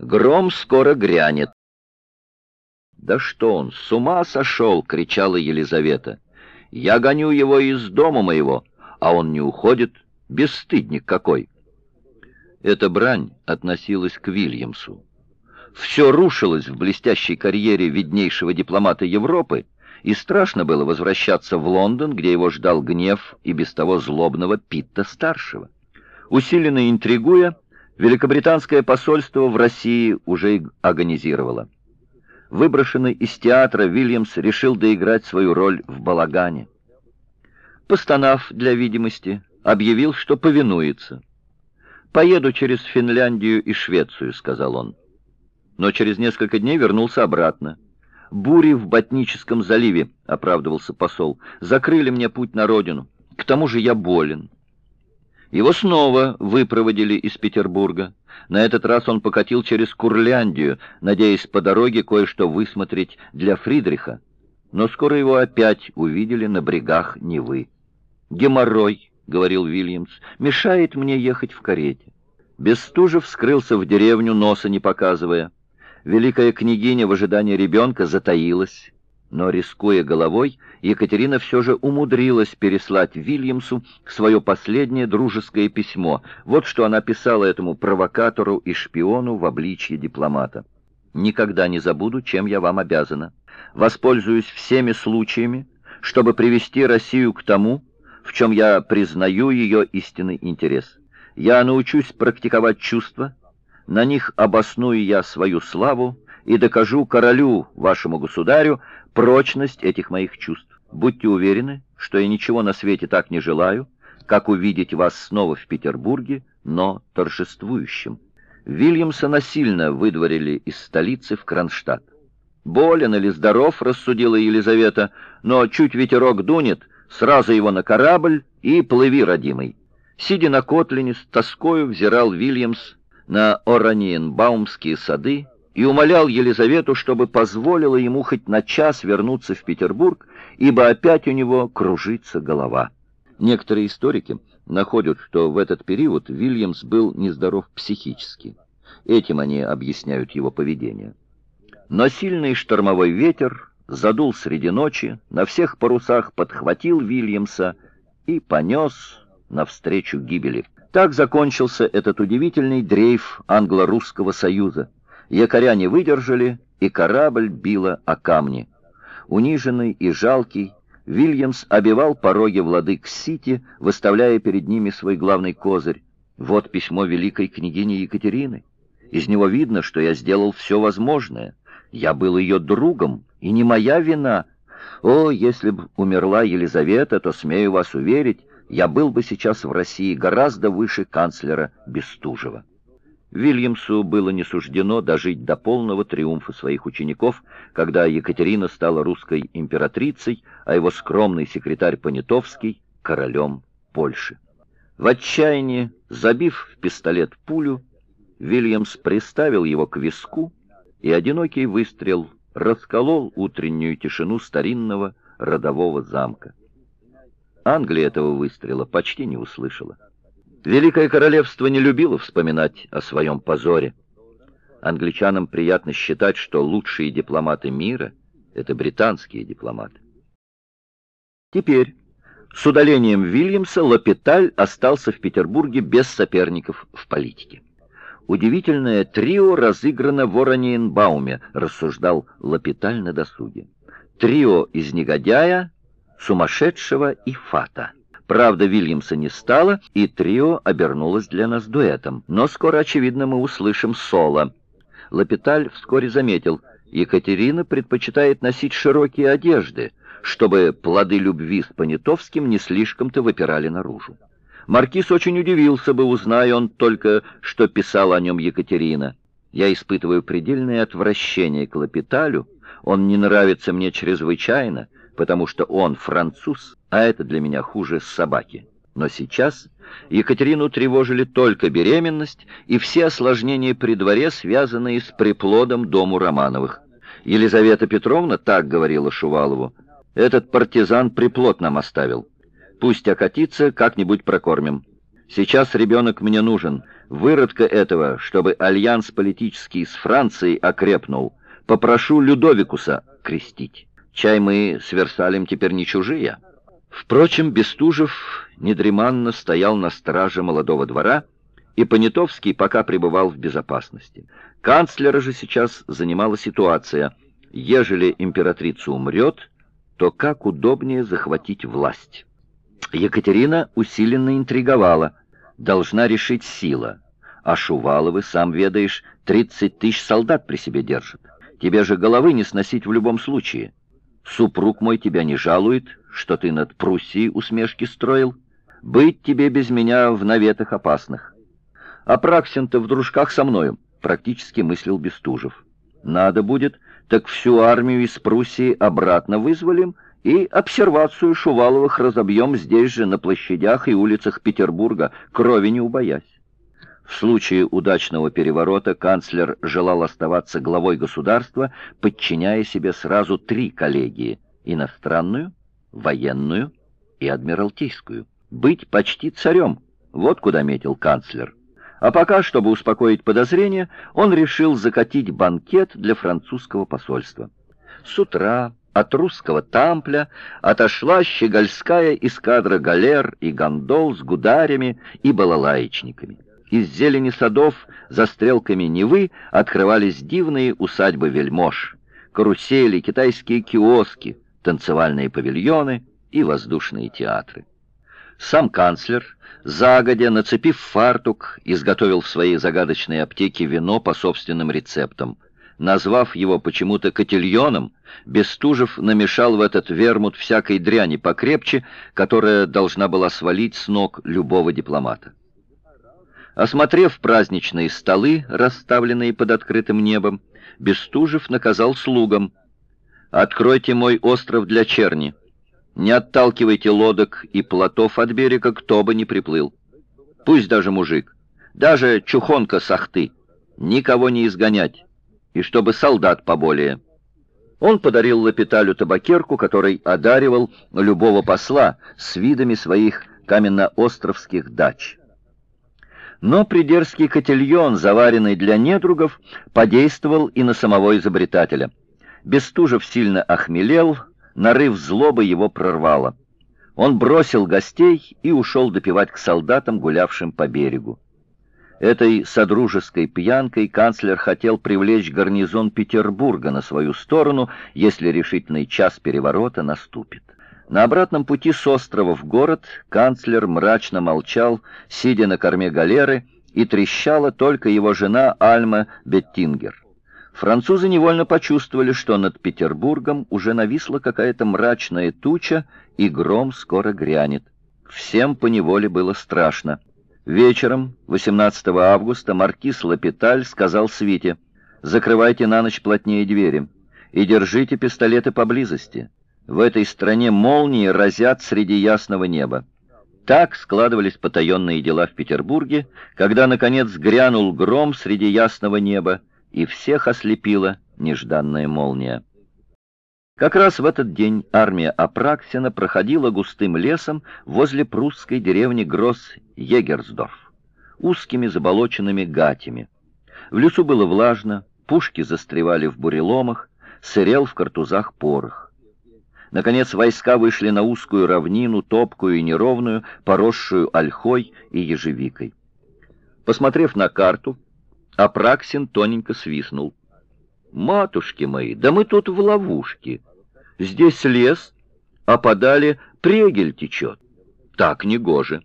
Гром скоро грянет. «Да что он, с ума сошел!» — кричала Елизавета. «Я гоню его из дома моего, а он не уходит. Бесстыдник какой!» Эта брань относилась к Вильямсу. Все рушилось в блестящей карьере виднейшего дипломата Европы, и страшно было возвращаться в Лондон, где его ждал гнев и без того злобного Питта-старшего. Усиленно интригуя, великобританское посольство в России уже агонизировало. Выброшенный из театра, Вильямс решил доиграть свою роль в балагане. Постанав для видимости, объявил, что повинуется. «Поеду через Финляндию и Швецию», — сказал он. Но через несколько дней вернулся обратно. «Бури в Ботническом заливе», — оправдывался посол, — «закрыли мне путь на родину. К тому же я болен». Его снова выпроводили из Петербурга. На этот раз он покатил через Курляндию, надеясь по дороге кое-что высмотреть для Фридриха. Но скоро его опять увидели на брегах Невы. «Геморрой», — говорил Вильямс, — «мешает мне ехать в карете». Бестужев скрылся в деревню, носа не показывая. Великая княгиня в ожидании ребенка затаилась. Но, рискуя головой, Екатерина все же умудрилась переслать Вильямсу свое последнее дружеское письмо. Вот что она писала этому провокатору и шпиону в обличье дипломата. «Никогда не забуду, чем я вам обязана. Воспользуюсь всеми случаями, чтобы привести Россию к тому, в чем я признаю ее истинный интерес. Я научусь практиковать чувства, на них обосную я свою славу и докажу королю, вашему государю, прочность этих моих чувств. Будьте уверены, что я ничего на свете так не желаю, как увидеть вас снова в Петербурге, но торжествующим. Вильямса насильно выдворили из столицы в Кронштадт. Болен или здоров, рассудила Елизавета, но чуть ветерок дунет, сразу его на корабль и плыви, родимый. Сидя на котлине, с тоскою взирал Вильямс на Ораниенбаумские сады и умолял Елизавету, чтобы позволила ему хоть на час вернуться в Петербург, ибо опять у него кружится голова. Некоторые историки находят, что в этот период Вильямс был нездоров психически. Этим они объясняют его поведение. Но сильный штормовой ветер задул среди ночи, на всех парусах подхватил Вильямса и понес навстречу гибели. Так закончился этот удивительный дрейф англо-русского союза. Якоря не выдержали, и корабль било о камни. Униженный и жалкий, Вильямс обивал пороги владык Сити, выставляя перед ними свой главный козырь. Вот письмо великой княгини Екатерины. Из него видно, что я сделал все возможное. Я был ее другом, и не моя вина. О, если бы умерла Елизавета, то, смею вас уверить, я был бы сейчас в России гораздо выше канцлера Бестужева. Вильямсу было не суждено дожить до полного триумфа своих учеников, когда Екатерина стала русской императрицей, а его скромный секретарь Понятовский — королем Польши. В отчаянии, забив в пистолет пулю, Вильямс приставил его к виску, и одинокий выстрел расколол утреннюю тишину старинного родового замка. Англия этого выстрела почти не услышала. Великое королевство не любило вспоминать о своем позоре. Англичанам приятно считать, что лучшие дипломаты мира — это британские дипломаты. Теперь, с удалением Вильямса, Лапиталь остался в Петербурге без соперников в политике. «Удивительное трио разыграно в Ораниенбауме», — рассуждал Лапиталь на досуге. «Трио из негодяя, сумасшедшего и фата». Правда, Вильямса не стало, и трио обернулось для нас дуэтом. Но скоро, очевидно, мы услышим соло. Лапиталь вскоре заметил, Екатерина предпочитает носить широкие одежды, чтобы плоды любви с Понятовским не слишком-то выпирали наружу. Маркиз очень удивился бы, узная он только, что писала о нем Екатерина. Я испытываю предельное отвращение к Лапиталю, он не нравится мне чрезвычайно, потому что он француз, а это для меня хуже собаки. Но сейчас Екатерину тревожили только беременность и все осложнения при дворе, связанные с приплодом дому Романовых. Елизавета Петровна так говорила Шувалову. «Этот партизан приплод нам оставил. Пусть окатится, как-нибудь прокормим. Сейчас ребенок мне нужен. Выродка этого, чтобы альянс политический с Францией окрепнул, попрошу Людовикуса крестить. Чай мы с Версалем теперь не чужие». Впрочем, Бестужев недреманно стоял на страже молодого двора, и Понятовский пока пребывал в безопасности. Канцлера же сейчас занимала ситуация. Ежели императрица умрет, то как удобнее захватить власть? Екатерина усиленно интриговала. Должна решить сила. А Шуваловы, сам ведаешь, 30 тысяч солдат при себе держат. Тебе же головы не сносить в любом случае. Супруг мой тебя не жалует, что ты над Пруссией усмешки строил. Быть тебе без меня в наветах опасных. А Праксин-то в дружках со мною, практически мыслил Бестужев. Надо будет, так всю армию из Пруссии обратно вызволим и обсервацию Шуваловых разобьем здесь же, на площадях и улицах Петербурга, крови не убоясь. В случае удачного переворота канцлер желал оставаться главой государства, подчиняя себе сразу три коллегии – иностранную, военную и адмиралтейскую. Быть почти царем – вот куда метил канцлер. А пока, чтобы успокоить подозрения, он решил закатить банкет для французского посольства. С утра от русского тампля отошла щегольская эскадра галер и гондол с гударями и балалаечниками. Из зелени садов за стрелками Невы открывались дивные усадьбы вельмож, карусели, китайские киоски, танцевальные павильоны и воздушные театры. Сам канцлер, загодя, нацепив фартук, изготовил в своей загадочной аптеке вино по собственным рецептам. Назвав его почему-то котельоном, Бестужев намешал в этот вермут всякой дряни покрепче, которая должна была свалить с ног любого дипломата. Осмотрев праздничные столы, расставленные под открытым небом, Бестужев наказал слугам «Откройте мой остров для черни. Не отталкивайте лодок и плотов от берега, кто бы ни приплыл. Пусть даже мужик, даже чухонка сахты, никого не изгонять, и чтобы солдат поболее». Он подарил Лапиталю табакерку, который одаривал любого посла с видами своих каменноостровских дач. Но придерзкий котельон, заваренный для недругов, подействовал и на самого изобретателя. Бестужев сильно охмелел, нарыв злобы его прорвало. Он бросил гостей и ушел допивать к солдатам, гулявшим по берегу. Этой содружеской пьянкой канцлер хотел привлечь гарнизон Петербурга на свою сторону, если решительный час переворота наступит. На обратном пути с острова в город канцлер мрачно молчал, сидя на корме галеры, и трещала только его жена Альма Беттингер. Французы невольно почувствовали, что над Петербургом уже нависла какая-то мрачная туча, и гром скоро грянет. Всем поневоле было страшно. Вечером, 18 августа, маркиз Лапиталь сказал Свите, «Закрывайте на ночь плотнее двери и держите пистолеты поблизости». В этой стране молнии разят среди ясного неба. Так складывались потаенные дела в Петербурге, когда, наконец, грянул гром среди ясного неба, и всех ослепила нежданная молния. Как раз в этот день армия Апраксина проходила густым лесом возле прусской деревни Гросс-Егерсдорф, узкими заболоченными гатями. В лесу было влажно, пушки застревали в буреломах, сырел в картузах порох. Наконец войска вышли на узкую равнину, топкую и неровную, поросшую ольхой и ежевикой. Посмотрев на карту, Апраксин тоненько свистнул. «Матушки мои, да мы тут в ловушке. Здесь лес, а подали прегель течет. Так не гоже.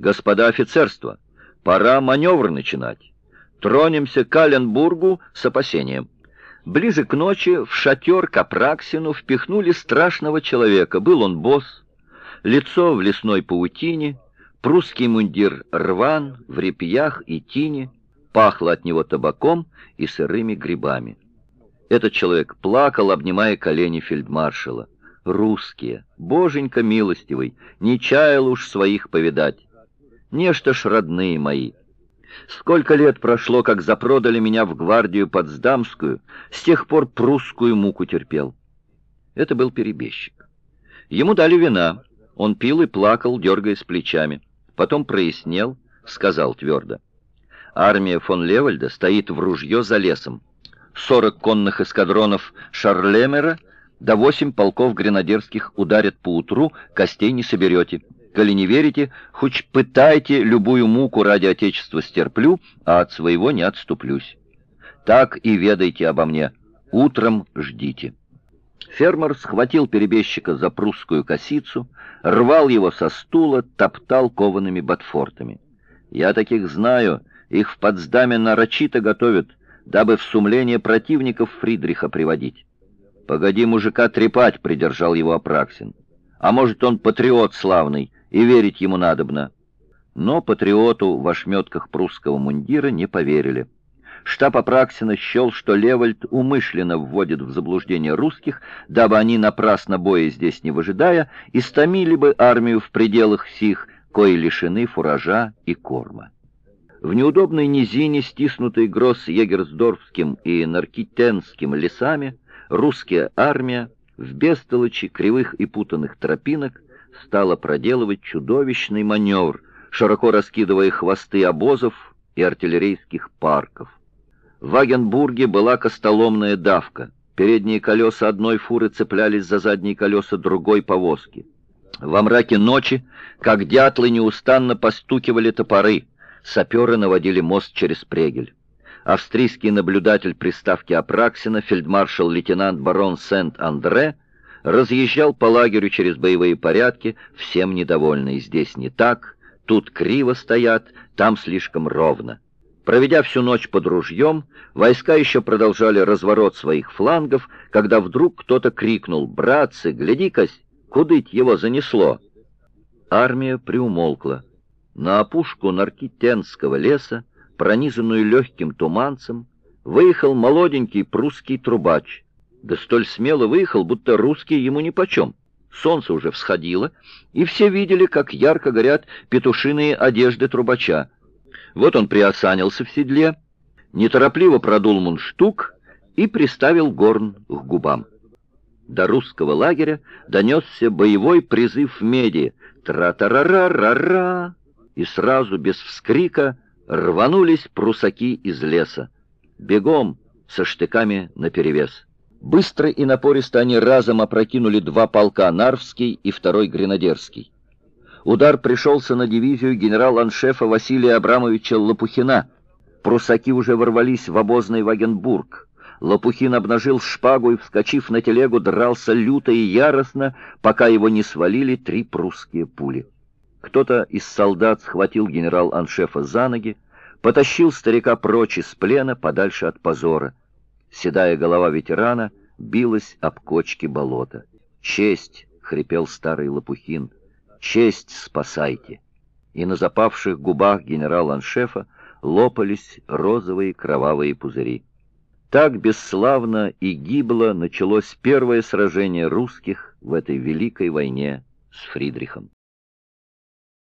Господа офицерство, пора маневр начинать. Тронемся к Аленбургу с опасением». Ближе к ночи в шатер к Апраксину впихнули страшного человека. Был он босс, лицо в лесной паутине, прусский мундир рван, в репьях и тине, пахло от него табаком и сырыми грибами. Этот человек плакал, обнимая колени фельдмаршала. «Русские, боженька милостивый, не чаял уж своих повидать. Нечто ж родные мои». Сколько лет прошло, как запродали меня в гвардию Потсдамскую, с тех пор прусскую муку терпел. Это был перебежчик. Ему дали вина. Он пил и плакал, дергаясь плечами. Потом прояснел, сказал твердо. Армия фон Левальда стоит в ружье за лесом. 40 конных эскадронов Шарлемера до 8 полков гренадерских ударят по утру, костей не соберете. Коли не верите, хоть пытайте, любую муку ради Отечества стерплю, а от своего не отступлюсь. Так и ведайте обо мне. Утром ждите». Фермер схватил перебежчика за прусскую косицу, рвал его со стула, топтал коваными ботфортами. «Я таких знаю, их в Потсдаме нарочито готовят, дабы в сумление противников Фридриха приводить». «Погоди мужика трепать», — придержал его Апраксин. «А может, он патриот славный, и верить ему надобно». Но патриоту в ошметках прусского мундира не поверили. Штаб Апраксина счел, что Левальд умышленно вводит в заблуждение русских, дабы они, напрасно боя здесь не выжидая, истомили бы армию в пределах сих, кои лишены фуража и корма. В неудобной низине, стиснутой Гросс-Егерсдорфским и Наркитенским лесами, русская армия в бестолочи кривых и путанных тропинок стала проделывать чудовищный маневр, широко раскидывая хвосты обозов и артиллерийских парков. В Вагенбурге была костоломная давка. Передние колеса одной фуры цеплялись за задние колеса другой повозки. Во мраке ночи, как дятлы, неустанно постукивали топоры. Саперы наводили мост через Прегель. Австрийский наблюдатель приставки Апраксина, фельдмаршал-лейтенант барон Сент-Андре, разъезжал по лагерю через боевые порядки, всем недовольный. Здесь не так, тут криво стоят, там слишком ровно. Проведя всю ночь под ружьем, войска еще продолжали разворот своих флангов, когда вдруг кто-то крикнул «Братцы, гляди-кась, кудыть его занесло!» Армия приумолкла. На опушку Наркитенского леса, пронизанную легким туманцем, выехал молоденький прусский трубач. Да столь смело выехал, будто русский ему нипочем. Солнце уже всходило, и все видели, как ярко горят петушиные одежды трубача. Вот он приосанился в седле, неторопливо продул мундштук и приставил горн к губам. До русского лагеря донесся боевой призыв в меди «Тра-тарара-ра-ра!» и сразу, без вскрика, рванулись прусаки из леса. Бегом, со штыками наперевес. Быстро и напористо они разом опрокинули два полка, Нарвский и второй Гренадерский. Удар пришелся на дивизию генерал-аншефа Василия Абрамовича Лопухина. Прусаки уже ворвались в обозный Вагенбург. Лопухин обнажил шпагу и, вскочив на телегу, дрался люто и яростно, пока его не свалили три прусские пули. Кто-то из солдат схватил генерал-аншефа за ноги, потащил старика прочь из плена, подальше от позора. Седая голова ветерана билась об кочки болота. «Честь!» — хрипел старый Лопухин — Честь спасайте!» И на запавших губах генерал-аншефа лопались розовые кровавые пузыри. Так бесславно и гибло началось первое сражение русских в этой великой войне с Фридрихом.